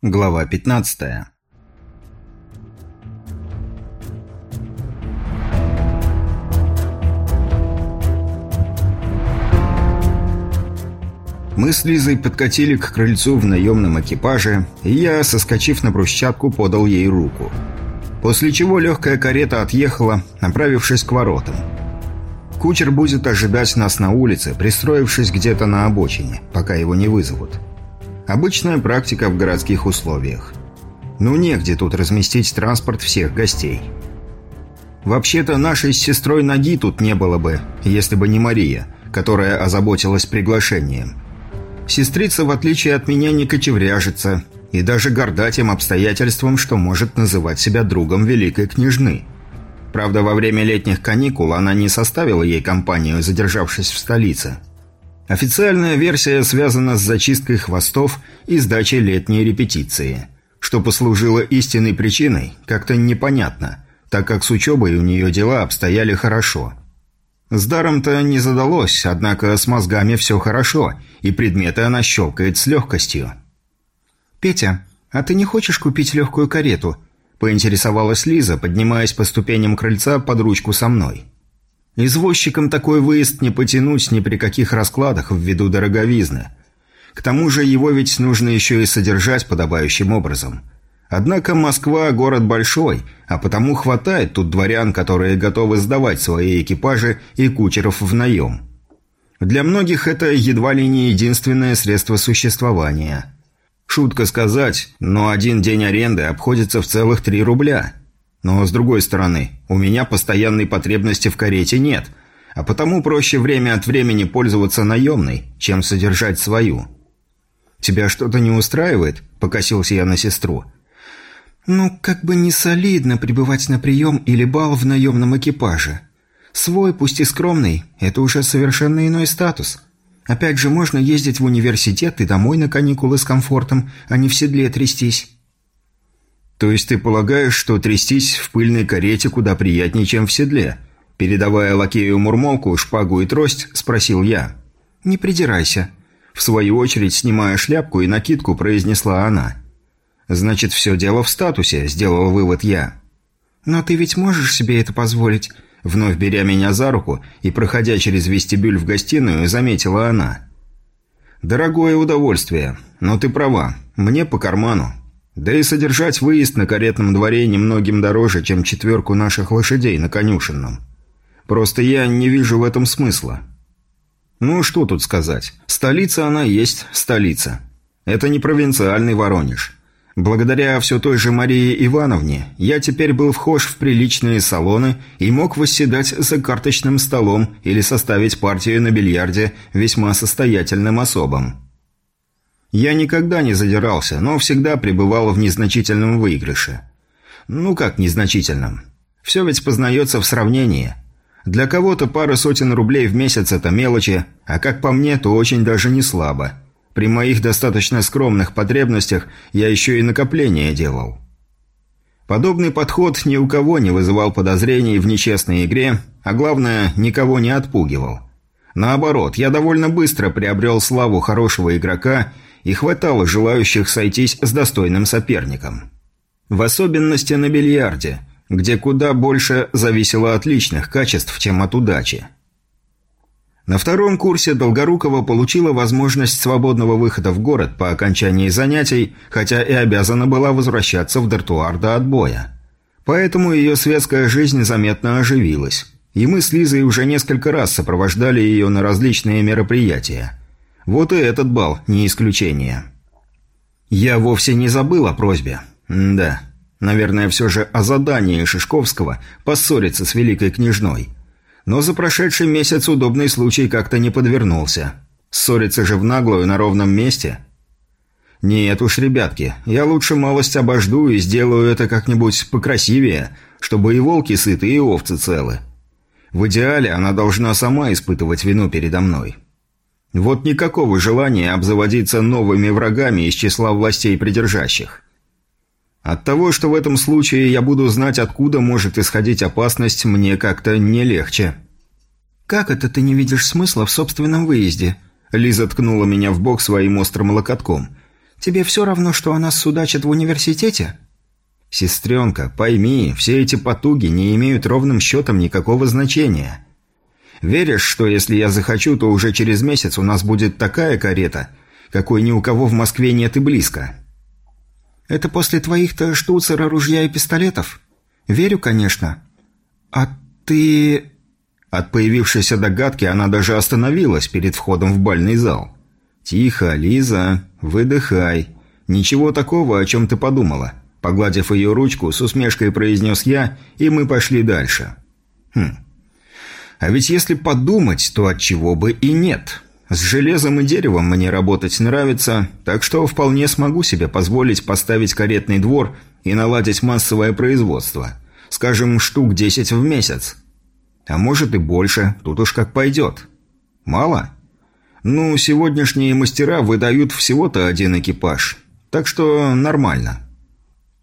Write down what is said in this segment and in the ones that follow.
Глава 15 Мы с Лизой подкатили к крыльцу в наемном экипаже, и я, соскочив на брусчатку, подал ей руку. После чего легкая карета отъехала, направившись к воротам. Кучер будет ожидать нас на улице, пристроившись где-то на обочине, пока его не вызовут. Обычная практика в городских условиях. Ну, негде тут разместить транспорт всех гостей. Вообще-то нашей с сестрой ноги тут не было бы, если бы не Мария, которая озаботилась приглашением. Сестрица, в отличие от меня, не кочевряжется и даже горда тем обстоятельством, что может называть себя другом великой княжны. Правда, во время летних каникул она не составила ей компанию, задержавшись в столице – Официальная версия связана с зачисткой хвостов и сдачей летней репетиции. Что послужило истинной причиной, как-то непонятно, так как с учебой у нее дела обстояли хорошо. С даром-то не задалось, однако с мозгами все хорошо, и предметы она щелкает с легкостью. «Петя, а ты не хочешь купить легкую карету?» – поинтересовалась Лиза, поднимаясь по ступеням крыльца под ручку со мной. Извозчикам такой выезд не потянуть ни при каких раскладах ввиду дороговизны. К тому же его ведь нужно еще и содержать подобающим образом. Однако Москва – город большой, а потому хватает тут дворян, которые готовы сдавать свои экипажи и кучеров в наем. Для многих это едва ли не единственное средство существования. Шутка сказать, но один день аренды обходится в целых 3 рубля – но, с другой стороны, у меня постоянной потребности в карете нет, а потому проще время от времени пользоваться наемной, чем содержать свою. «Тебя что-то не устраивает?» – покосился я на сестру. «Ну, как бы не солидно пребывать на прием или бал в наемном экипаже. Свой, пусть и скромный, это уже совершенно иной статус. Опять же, можно ездить в университет и домой на каникулы с комфортом, а не в седле трястись». «То есть ты полагаешь, что трястись в пыльной карете куда приятнее, чем в седле?» Передавая лакею мурмолку, шпагу и трость, спросил я. «Не придирайся». В свою очередь, снимая шляпку и накидку, произнесла она. «Значит, все дело в статусе», – сделал вывод я. «Но ты ведь можешь себе это позволить?» Вновь беря меня за руку и проходя через вестибюль в гостиную, заметила она. «Дорогое удовольствие, но ты права, мне по карману. Да и содержать выезд на каретном дворе немногим дороже, чем четверку наших лошадей на конюшенном. Просто я не вижу в этом смысла. Ну, что тут сказать. Столица она есть столица. Это не провинциальный Воронеж. Благодаря все той же Марии Ивановне я теперь был вхож в приличные салоны и мог восседать за карточным столом или составить партию на бильярде весьма состоятельным особам. Я никогда не задирался, но всегда пребывал в незначительном выигрыше. Ну как незначительном? Все ведь познается в сравнении. Для кого-то пара сотен рублей в месяц – это мелочи, а как по мне, то очень даже не слабо. При моих достаточно скромных потребностях я еще и накопления делал. Подобный подход ни у кого не вызывал подозрений в нечестной игре, а главное, никого не отпугивал. Наоборот, я довольно быстро приобрел славу хорошего игрока – и хватало желающих сойтись с достойным соперником. В особенности на бильярде, где куда больше зависело от личных качеств, чем от удачи. На втором курсе Долгорукова получила возможность свободного выхода в город по окончании занятий, хотя и обязана была возвращаться в дартуар до отбоя. Поэтому ее светская жизнь заметно оживилась, и мы с Лизой уже несколько раз сопровождали ее на различные мероприятия. Вот и этот бал не исключение. Я вовсе не забыл о просьбе. М да, наверное, все же о задании Шишковского поссориться с великой княжной. Но за прошедший месяц удобный случай как-то не подвернулся. Ссориться же в наглую на ровном месте? Нет уж, ребятки, я лучше малость обожду и сделаю это как-нибудь покрасивее, чтобы и волки сыты, и овцы целы. В идеале она должна сама испытывать вину передо мной. Вот никакого желания обзаводиться новыми врагами из числа властей придержащих. От того, что в этом случае я буду знать, откуда может исходить опасность, мне как-то не легче. «Как это ты не видишь смысла в собственном выезде?» Лиза ткнула меня в бок своим острым локотком. Тебе все равно, что она судачит в университете?» «Сестренка, пойми, все эти потуги не имеют ровным счетом никакого значения. Веришь, что если я захочу, то уже через месяц у нас будет такая карета, какой ни у кого в Москве нет и близко?» «Это после твоих-то штуцера, ружья и пистолетов?» «Верю, конечно. А ты...» От появившейся догадки она даже остановилась перед входом в бальный зал. «Тихо, Лиза, выдыхай. Ничего такого, о чем ты подумала. Погладив ее ручку, с усмешкой произнес я, и мы пошли дальше. Хм. А ведь если подумать, то от чего бы и нет. С железом и деревом мне работать нравится, так что вполне смогу себе позволить поставить каретный двор и наладить массовое производство. Скажем, штук 10 в месяц. А может и больше, тут уж как пойдет. Мало? Ну, сегодняшние мастера выдают всего-то один экипаж. Так что нормально.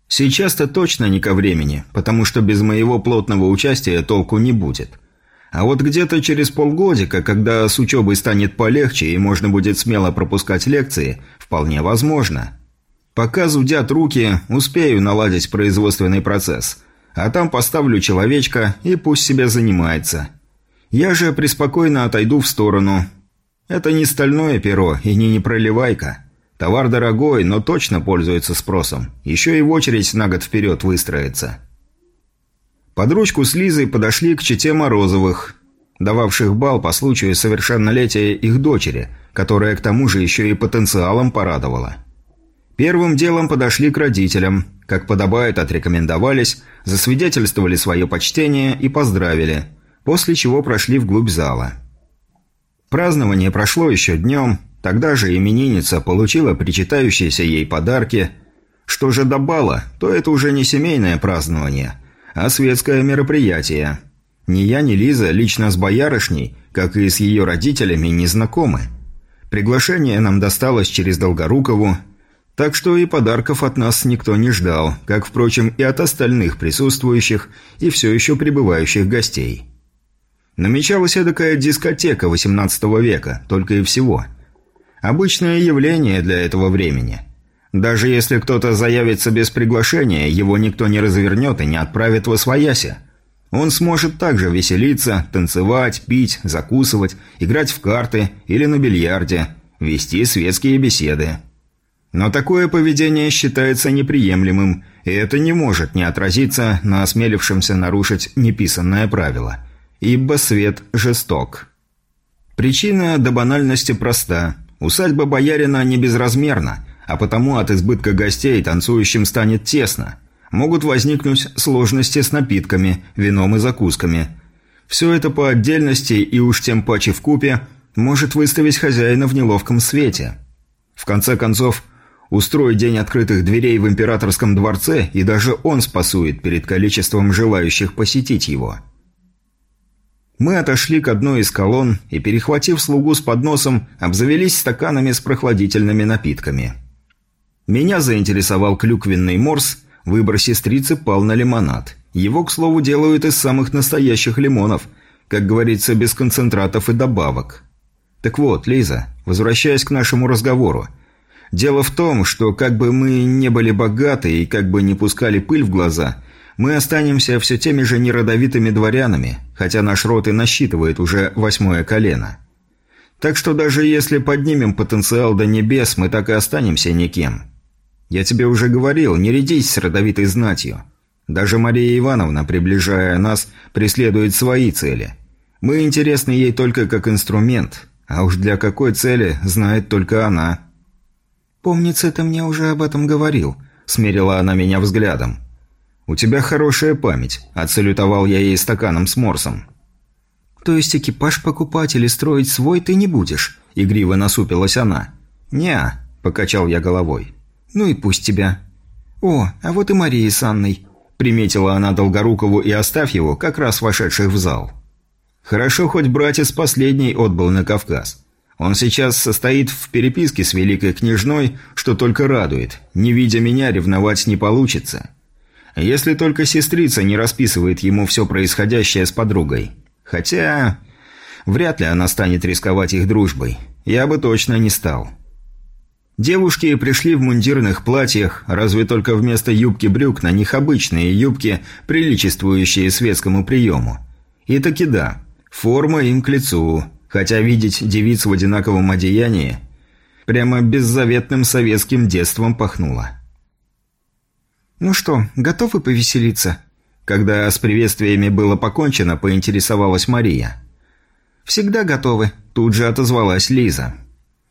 Сейчас-то точно не ко времени, потому что без моего плотного участия толку не будет. А вот где-то через полгодика, когда с учебой станет полегче и можно будет смело пропускать лекции, вполне возможно. Пока зудят руки, успею наладить производственный процесс. А там поставлю человечка и пусть себе занимается. Я же преспокойно отойду в сторону. Это не стальное перо и не непроливайка. Товар дорогой, но точно пользуется спросом. Еще и в очередь на год вперед выстроится. Под ручку с Лизой подошли к чете Морозовых, дававших бал по случаю совершеннолетия их дочери, которая к тому же еще и потенциалом порадовала. Первым делом подошли к родителям, как подобает отрекомендовались, засвидетельствовали свое почтение и поздравили, после чего прошли вглубь зала. Празднование прошло еще днем, Тогда же именинница получила причитающиеся ей подарки. Что же до бала, то это уже не семейное празднование, а светское мероприятие. Ни я, ни Лиза лично с боярышней, как и с ее родителями, не знакомы. Приглашение нам досталось через Долгорукову, так что и подарков от нас никто не ждал, как, впрочем, и от остальных присутствующих и все еще пребывающих гостей. Намечалась эдакая дискотека XVIII века, только и всего – Обычное явление для этого времени. Даже если кто-то заявится без приглашения, его никто не развернет и не отправит в освояси. Он сможет также веселиться, танцевать, пить, закусывать, играть в карты или на бильярде, вести светские беседы. Но такое поведение считается неприемлемым, и это не может не отразиться на осмелившемся нарушить неписанное правило. Ибо свет жесток. Причина до банальности проста – Усадьба боярина не безразмерна, а потому от избытка гостей танцующим станет тесно. Могут возникнуть сложности с напитками, вином и закусками. Все это по отдельности и уж тем паче в купе может выставить хозяина в неловком свете. В конце концов, устроить день открытых дверей в императорском дворце, и даже он спасует перед количеством желающих посетить его. Мы отошли к одной из колонн и, перехватив слугу с подносом, обзавелись стаканами с прохладительными напитками. Меня заинтересовал клюквенный морс, выбор сестрицы пал на лимонад. Его, к слову, делают из самых настоящих лимонов, как говорится, без концентратов и добавок. Так вот, Лиза, возвращаясь к нашему разговору. Дело в том, что как бы мы не были богаты и как бы не пускали пыль в глаза – мы останемся все теми же неродовитыми дворянами, хотя наш род и насчитывает уже восьмое колено. Так что даже если поднимем потенциал до небес, мы так и останемся никем. Я тебе уже говорил, не рядись с родовитой знатью. Даже Мария Ивановна, приближая нас, преследует свои цели. Мы интересны ей только как инструмент, а уж для какой цели знает только она. «Помнится, ты мне уже об этом говорил», — смерила она меня взглядом. «У тебя хорошая память», – отсалютовал я ей стаканом с морсом. «То есть экипаж покупать или строить свой ты не будешь?» – игриво насупилась она. «Не-а», покачал я головой. «Ну и пусть тебя». «О, а вот и Мария с Анной», – приметила она Долгорукову и оставь его, как раз вошедших в зал. «Хорошо, хоть братец последний отбыл на Кавказ». Он сейчас состоит в переписке с великой княжной, что только радует. Не видя меня, ревновать не получится. Если только сестрица не расписывает ему все происходящее с подругой. Хотя... Вряд ли она станет рисковать их дружбой. Я бы точно не стал. Девушки пришли в мундирных платьях, разве только вместо юбки брюк на них обычные юбки, приличествующие светскому приему. И таки да, форма им к лицу, хотя видеть девиц в одинаковом одеянии прямо беззаветным советским детством пахнуло. «Ну что, готовы повеселиться?» Когда с приветствиями было покончено, поинтересовалась Мария. «Всегда готовы», – тут же отозвалась Лиза.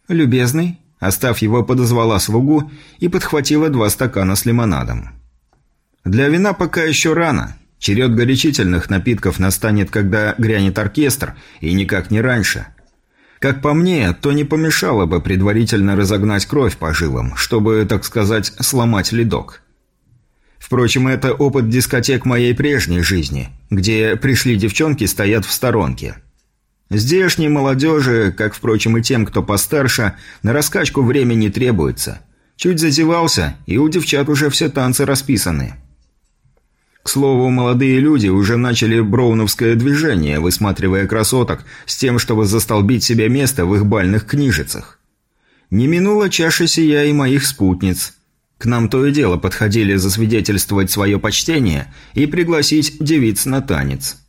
«Любезный, Оставь его подозвала слугу и подхватила два стакана с лимонадом. Для вина пока еще рано. Черед горячительных напитков настанет, когда грянет оркестр, и никак не раньше. Как по мне, то не помешало бы предварительно разогнать кровь по жилам, чтобы, так сказать, сломать ледок. Впрочем, это опыт дискотек моей прежней жизни, где пришли девчонки стоят в сторонке. Здешней молодежи, как, впрочем, и тем, кто постарше, на раскачку времени требуется. Чуть зазевался, и у девчат уже все танцы расписаны. К слову, молодые люди уже начали броуновское движение, высматривая красоток, с тем, чтобы застолбить себе место в их бальных книжицах. Не минула чаша сия и моих спутниц. К нам то и дело подходили засвидетельствовать свое почтение и пригласить девиц на танец.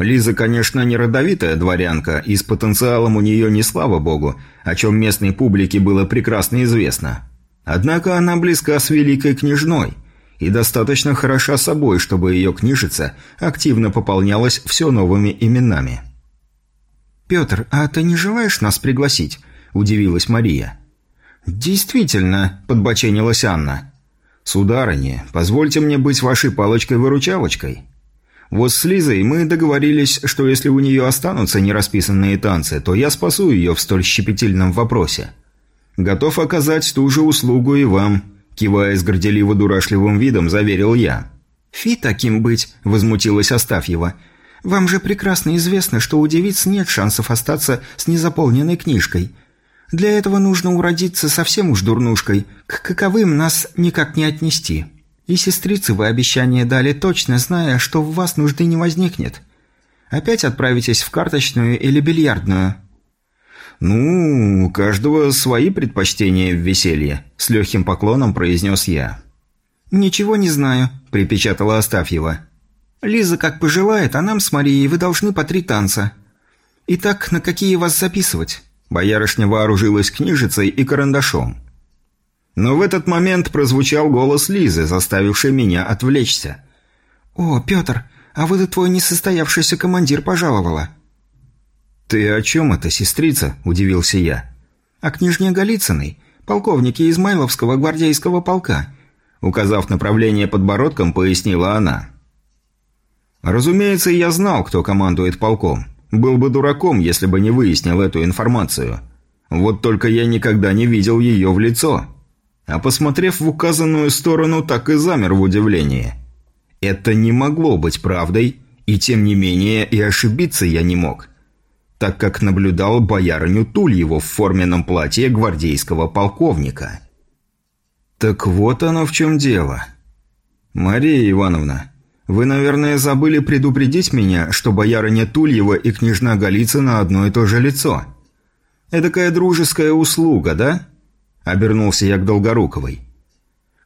Лиза, конечно, не родовитая дворянка, и с потенциалом у нее не слава богу, о чем местной публике было прекрасно известно. Однако она близка с великой княжной и достаточно хороша собой, чтобы ее книжица активно пополнялась все новыми именами. «Петр, а ты не желаешь нас пригласить?» – удивилась Мария. «Действительно», – подбоченилась Анна. «Сударыня, позвольте мне быть вашей палочкой-выручалочкой». Вот с Лизой мы договорились, что если у нее останутся нерасписанные танцы, то я спасу ее в столь щепетильном вопросе. Готов оказать ту же услугу и вам», – кивая с горделиво-дурашливым видом, заверил я. «Фи таким быть», – возмутилась Астафьева. «Вам же прекрасно известно, что у девиц нет шансов остаться с незаполненной книжкой. Для этого нужно уродиться совсем уж дурнушкой, к каковым нас никак не отнести». И сестрице вы обещание дали, точно зная, что в вас нужды не возникнет. Опять отправитесь в карточную или бильярдную?» «Ну, у каждого свои предпочтения в веселье», – с легким поклоном произнес я. «Ничего не знаю», – припечатала Астафьева. «Лиза как пожелает, а нам с Марией вы должны по три танца. Итак, на какие вас записывать?» Боярышня вооружилась книжицей и карандашом. Но в этот момент прозвучал голос Лизы, заставивший меня отвлечься. «О, Петр, а вот и твой несостоявшийся командир пожаловала». «Ты о чем это, сестрица?» – удивился я. «О княжне Голицыной, полковнике Измайловского гвардейского полка», – указав направление подбородком, пояснила она. «Разумеется, я знал, кто командует полком. Был бы дураком, если бы не выяснил эту информацию. Вот только я никогда не видел ее в лицо» а посмотрев в указанную сторону, так и замер в удивлении. Это не могло быть правдой, и тем не менее и ошибиться я не мог, так как наблюдал боярыню Тульеву в форменном платье гвардейского полковника. Так вот оно в чем дело. Мария Ивановна, вы, наверное, забыли предупредить меня, что боярыня Тульева и княжна Голицына одно и то же лицо. Эдакая дружеская услуга, да?» Обернулся я к Долгоруковой.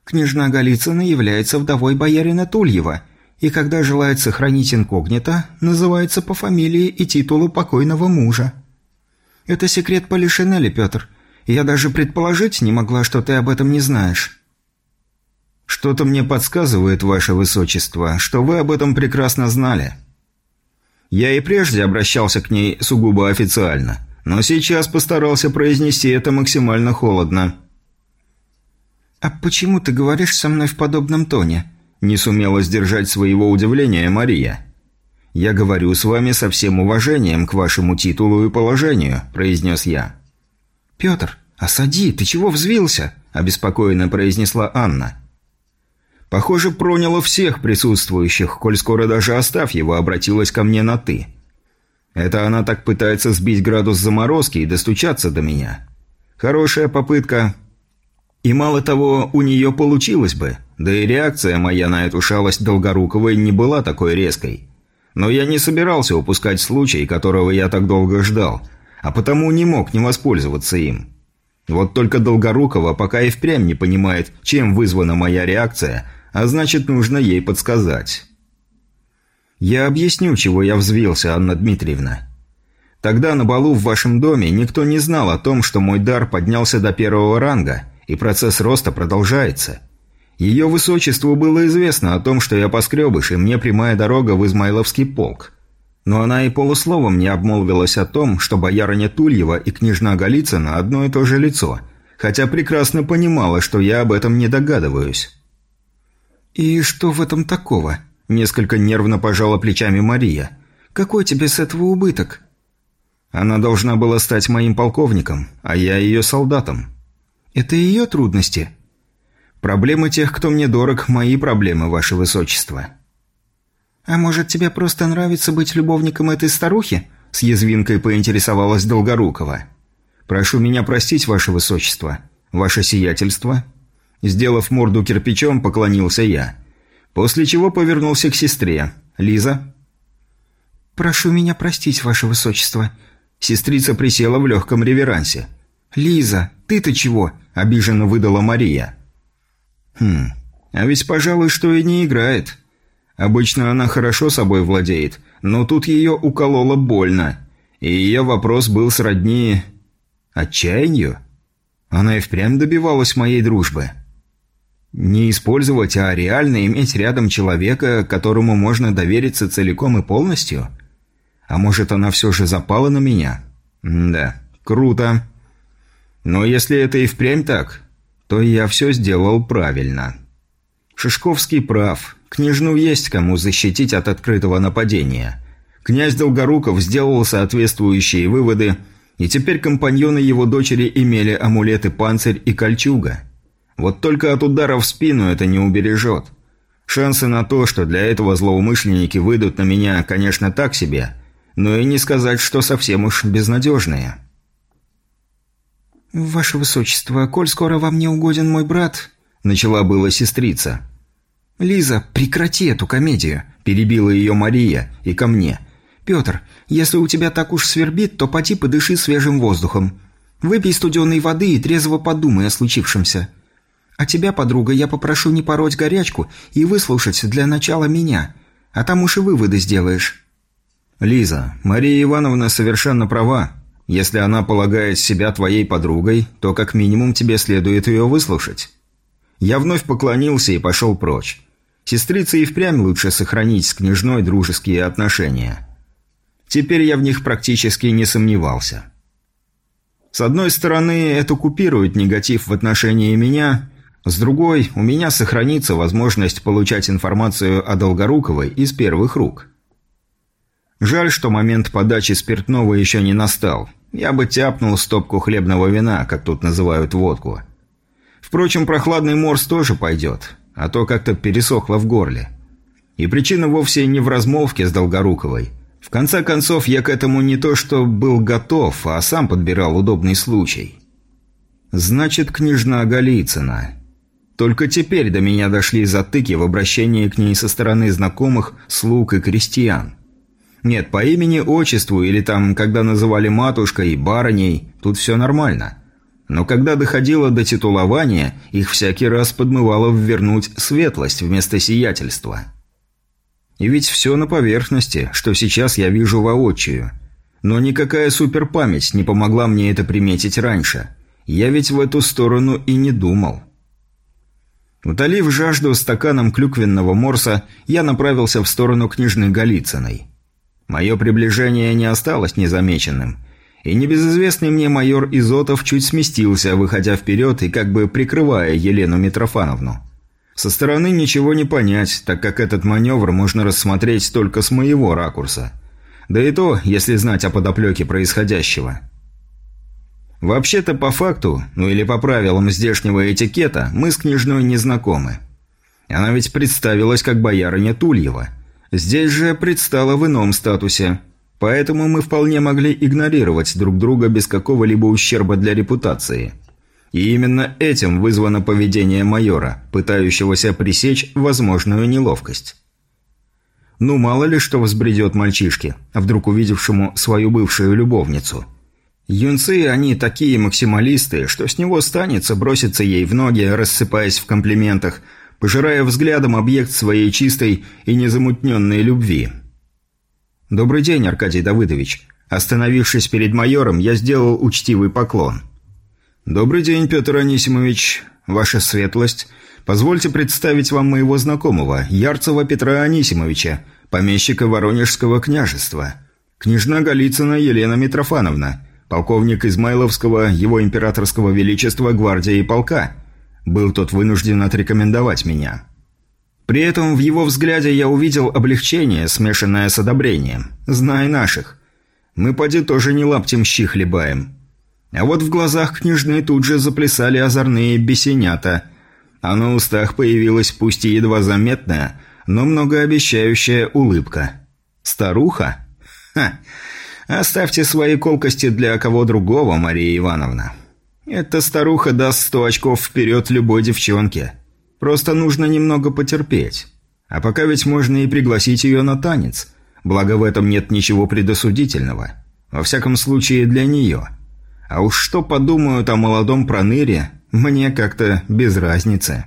«Княжна Голицына является вдовой боярина Тульева, и когда желает сохранить инкогнито, называется по фамилии и титулу покойного мужа. Это секрет Полишинеля, Петр. Я даже предположить не могла, что ты об этом не знаешь». «Что-то мне подсказывает, ваше высочество, что вы об этом прекрасно знали». Я и прежде обращался к ней сугубо официально – но сейчас постарался произнести это максимально холодно. «А почему ты говоришь со мной в подобном тоне?» Не сумела сдержать своего удивления Мария. «Я говорю с вами со всем уважением к вашему титулу и положению», – произнес я. «Петр, осади, ты чего взвился?» – обеспокоенно произнесла Анна. Похоже, проняло всех присутствующих, коль скоро даже его обратилась ко мне на «ты». Это она так пытается сбить градус заморозки и достучаться до меня. Хорошая попытка. И мало того, у нее получилось бы. Да и реакция моя на эту шалость Долгоруковой не была такой резкой. Но я не собирался упускать случай, которого я так долго ждал, а потому не мог не воспользоваться им. Вот только Долгорукова пока и впрямь не понимает, чем вызвана моя реакция, а значит, нужно ей подсказать. «Я объясню, чего я взвился, Анна Дмитриевна. Тогда на балу в вашем доме никто не знал о том, что мой дар поднялся до первого ранга, и процесс роста продолжается. Ее высочеству было известно о том, что я поскребыш, и мне прямая дорога в Измайловский полк. Но она и полусловом не обмолвилась о том, что боярыня Тульева и княжна Голицына одно и то же лицо, хотя прекрасно понимала, что я об этом не догадываюсь. «И что в этом такого?» – несколько нервно пожала плечами Мария. «Какой тебе с этого убыток?» «Она должна была стать моим полковником, а я ее солдатом». «Это ее трудности?» «Проблемы тех, кто мне дорог, мои проблемы, ваше высочество». «А может, тебе просто нравится быть любовником этой старухи?» С язвинкой поинтересовалась Долгорукова. «Прошу меня простить, ваше высочество. Ваше сиятельство». Сделав морду кирпичом, поклонился я. После чего повернулся к сестре. «Лиза?» «Прошу меня простить, ваше высочество». Сестрица присела в легком реверансе. «Лиза, ты-то чего?» – обиженно выдала Мария. «Хм, а ведь, пожалуй, что и не играет». Обычно она хорошо собой владеет, но тут ее укололо больно. И ее вопрос был сродни... отчаянию? Она и впрямь добивалась моей дружбы. Не использовать, а реально иметь рядом человека, которому можно довериться целиком и полностью? А может, она все же запала на меня? Да, круто. Но если это и впрямь так, то я все сделал правильно. Шишковский прав. Княжну есть кому защитить от открытого нападения. Князь Долгоруков сделал соответствующие выводы, и теперь компаньоны его дочери имели амулеты «Панцирь» и «Кольчуга». Вот только от удара в спину это не убережет. Шансы на то, что для этого злоумышленники выйдут на меня, конечно, так себе, но и не сказать, что совсем уж безнадежные. «Ваше Высочество, коль скоро вам не угоден мой брат...» Начала была сестрица. «Лиза, прекрати эту комедию!» – перебила ее Мария и ко мне. «Петр, если у тебя так уж свербит, то поти подыши свежим воздухом. Выпей студеной воды и трезво подумай о случившемся. А тебя, подруга, я попрошу не пороть горячку и выслушать для начала меня, а там уж и выводы сделаешь». «Лиза, Мария Ивановна совершенно права. Если она полагает себя твоей подругой, то как минимум тебе следует ее выслушать». Я вновь поклонился и пошел прочь. Сестрице и впрямь лучше сохранить с княжной дружеские отношения. Теперь я в них практически не сомневался. С одной стороны, это купирует негатив в отношении меня, с другой, у меня сохранится возможность получать информацию о Долгоруковой из первых рук. Жаль, что момент подачи спиртного еще не настал. Я бы тяпнул стопку хлебного вина, как тут называют водку. Впрочем, прохладный морс тоже пойдет а то как-то пересохло в горле. И причина вовсе не в размолвке с Долгоруковой. В конце концов, я к этому не то что был готов, а сам подбирал удобный случай. Значит, княжна Голицына. Только теперь до меня дошли затыки в обращении к ней со стороны знакомых, слуг и крестьян. Нет, по имени-отчеству или там, когда называли матушкой барыней, тут все нормально. Но когда доходило до титулования, их всякий раз подмывало ввернуть светлость вместо сиятельства. И ведь все на поверхности, что сейчас я вижу воочию. Но никакая суперпамять не помогла мне это приметить раньше. Я ведь в эту сторону и не думал. Утолив жажду стаканом клюквенного морса, я направился в сторону княжны Голицыной. Мое приближение не осталось незамеченным – и небезызвестный мне майор Изотов чуть сместился, выходя вперед и как бы прикрывая Елену Митрофановну. Со стороны ничего не понять, так как этот маневр можно рассмотреть только с моего ракурса. Да и то, если знать о подоплеке происходящего. Вообще-то по факту, ну или по правилам здешнего этикета, мы с княжной не знакомы. Она ведь представилась как боярыня Тульева. Здесь же предстала в ином статусе – Поэтому мы вполне могли игнорировать друг друга без какого-либо ущерба для репутации. И именно этим вызвано поведение майора, пытающегося пресечь возможную неловкость. Ну, мало ли что взбредет мальчишке, вдруг увидевшему свою бывшую любовницу. Юнцы, они такие максималисты, что с него станется броситься ей в ноги, рассыпаясь в комплиментах, пожирая взглядом объект своей чистой и незамутненной любви. «Добрый день, Аркадий Давыдович». Остановившись перед майором, я сделал учтивый поклон. «Добрый день, Петр Анисимович. Ваша светлость. Позвольте представить вам моего знакомого, Ярцева Петра Анисимовича, помещика Воронежского княжества. Княжна Голицына Елена Митрофановна, полковник Измайловского, его императорского величества гвардии и полка. Был тот вынужден отрекомендовать меня. При этом в его взгляде я увидел облегчение, смешанное с одобрением. Знай наших. Мы поди тоже не лаптем щи хлебаем. А вот в глазах княжны тут же заплясали озорные бесенята, а на устах появилась пусть и едва заметная, но многообещающая улыбка. «Старуха? Ха! Оставьте свои колкости для кого другого, Мария Ивановна. Эта старуха даст сто очков вперед любой девчонке. Просто нужно немного потерпеть. А пока ведь можно и пригласить ее на танец. Благо в этом нет ничего предосудительного. Во всяком случае для нее. А уж что подумают о молодом проныре, мне как-то без разницы».